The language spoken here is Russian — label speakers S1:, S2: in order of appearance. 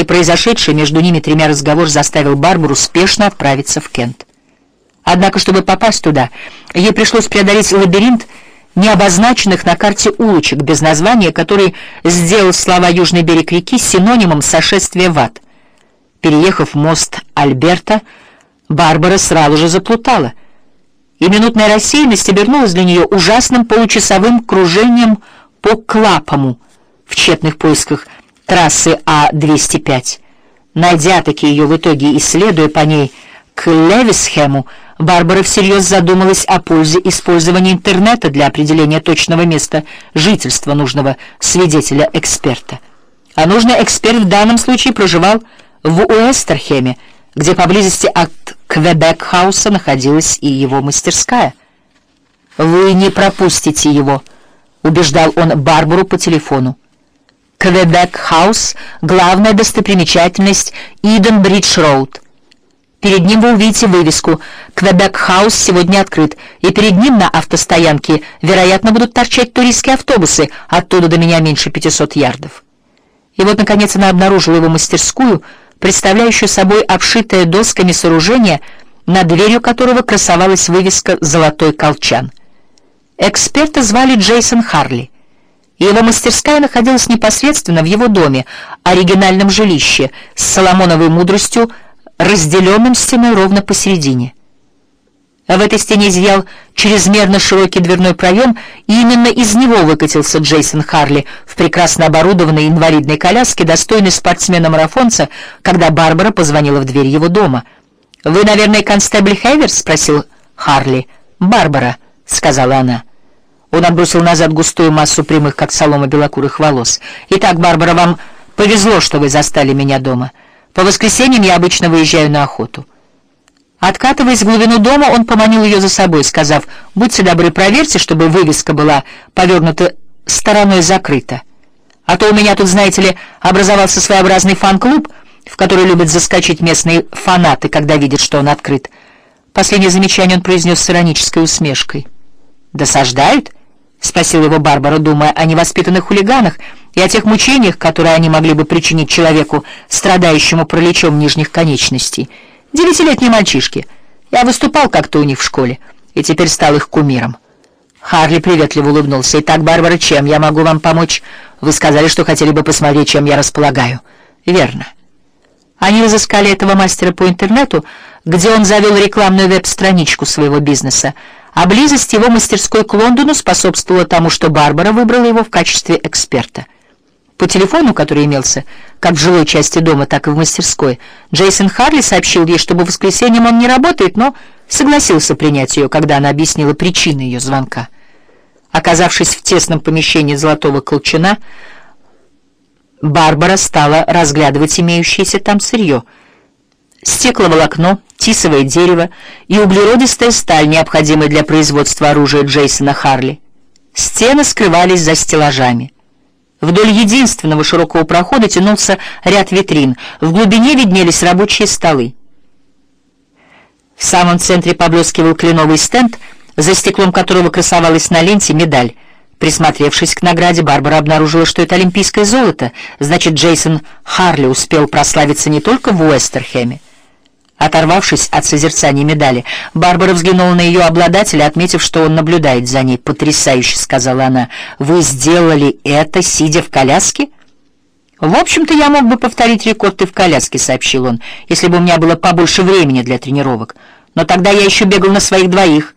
S1: и произошедший между ними тремя разговор заставил Барбару спешно отправиться в Кент. Однако, чтобы попасть туда, ей пришлось преодолеть лабиринт необозначенных на карте улочек без названия, который сделал слова «Южный берег реки» синонимом сошествия в ад. Переехав мост Альберта, Барбара сразу же заплутала, и минутная рассеянность обернулась для нее ужасным получасовым кружением по Клапому в тщетных поисках трассы А-205. Найдя таки ее в итоге, исследуя по ней к Левисхему, Барбара всерьез задумалась о пользе использования интернета для определения точного места жительства нужного свидетеля-эксперта. А нужный эксперт в данном случае проживал в Уэстерхеме, где поблизости от Квебек-хауса находилась и его мастерская. «Вы не пропустите его», — убеждал он Барбару по телефону. Квебек-хаус — главная достопримечательность Иден-Бридж-Роуд — Перед ним вы увидите вывеску «Квебек-хаус сегодня открыт», и перед ним на автостоянке, вероятно, будут торчать туристские автобусы, оттуда до меня меньше 500 ярдов. И вот, наконец, она обнаружила его мастерскую, представляющую собой обшитое досками сооружение, над дверью которого красовалась вывеска «Золотой колчан». Эксперта звали Джейсон Харли, и его мастерская находилась непосредственно в его доме, оригинальном жилище, с соломоновой мудростью, разделенным стеной ровно посередине. А в этой стене зиял чрезмерно широкий дверной проем, и именно из него выкатился Джейсон Харли в прекрасно оборудованной инвалидной коляске, достойной спортсмена-марафонца, когда Барбара позвонила в дверь его дома. «Вы, наверное, констебль Хейверс?» — спросил Харли. «Барбара», — сказала она. Он отбросил назад густую массу прямых, как солома, белокурых волос. «Итак, Барбара, вам повезло, что вы застали меня дома». По воскресеньям я обычно выезжаю на охоту. Откатываясь в глубину дома, он поманил ее за собой, сказав, «Будьте добры, проверьте, чтобы вывеска была повернута стороной закрыта. А то у меня тут, знаете ли, образовался своеобразный фан-клуб, в который любят заскочить местные фанаты, когда видят, что он открыт». Последнее замечание он произнес с иронической усмешкой. «Досаждают?» — спросила его Барбара, думая о невоспитанных хулиганах и о тех мучениях, которые они могли бы причинить человеку, страдающему пролечом нижних конечностей. Девятилетние мальчишки. Я выступал как-то у них в школе, и теперь стал их кумиром. Харли приветливо улыбнулся. «Итак, Барбара, чем я могу вам помочь? Вы сказали, что хотели бы посмотреть, чем я располагаю». «Верно». Они разыскали этого мастера по интернету, где он завел рекламную веб-страничку своего бизнеса, а близость его мастерской к Лондону способствовала тому, что Барбара выбрала его в качестве эксперта. По телефону, который имелся как в жилой части дома, так и в мастерской, Джейсон Харли сообщил ей, что по воскресеньям он не работает, но согласился принять ее, когда она объяснила причины ее звонка. Оказавшись в тесном помещении золотого колчана, Барбара стала разглядывать имеющееся там сырье. Стекловолокно, тисовое дерево и углеродистая сталь, необходимая для производства оружия Джейсона Харли. Стены скрывались за стеллажами. Вдоль единственного широкого прохода тянулся ряд витрин. В глубине виднелись рабочие столы. В самом центре поблескивал кленовый стенд, за стеклом которого красовалась на ленте медаль. Присмотревшись к награде, Барбара обнаружила, что это олимпийское золото. Значит, Джейсон Харли успел прославиться не только в Уэстерхеме. Оторвавшись от созерцания медали, Барбара взглянула на ее обладателя, отметив, что он наблюдает за ней. «Потрясающе!» — сказала она. «Вы сделали это, сидя в коляске?» «В общем-то, я мог бы повторить рекорд и в коляске», — сообщил он, «если бы у меня было побольше времени для тренировок. Но тогда я еще бегал на своих двоих».